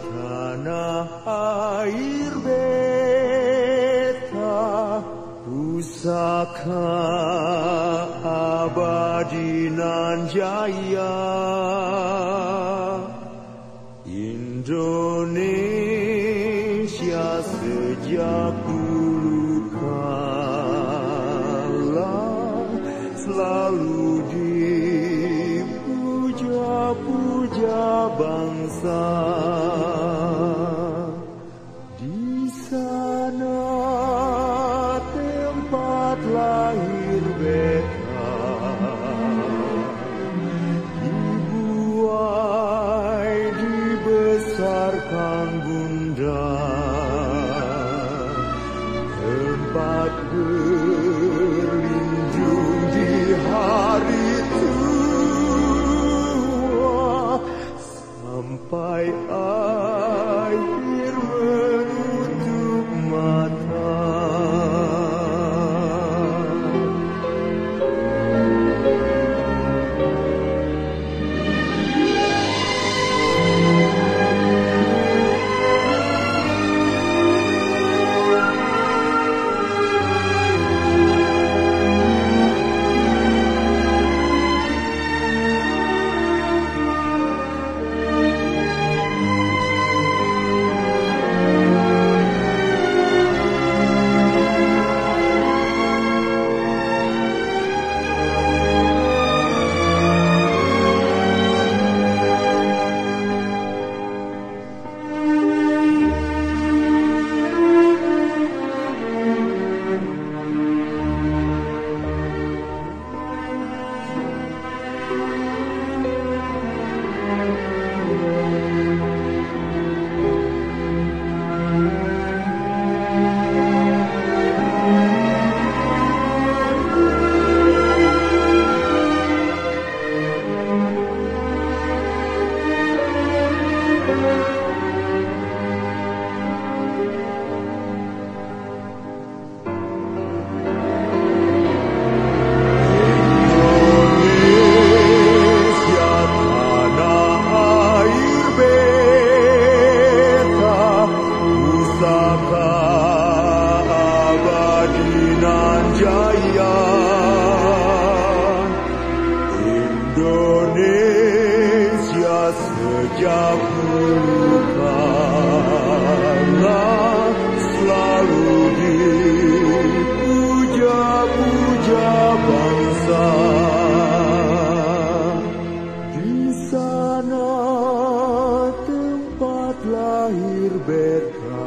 tanah air beta pusaka abadi nan jaya Indonesia sejak dulu kala selalu dipuja-puja bangsa. sang bunda tempat ber abadi nan jaya Indonesia sejak dulu kala Selalu dipuja-puja bangsa. Di sana tempat lahir beta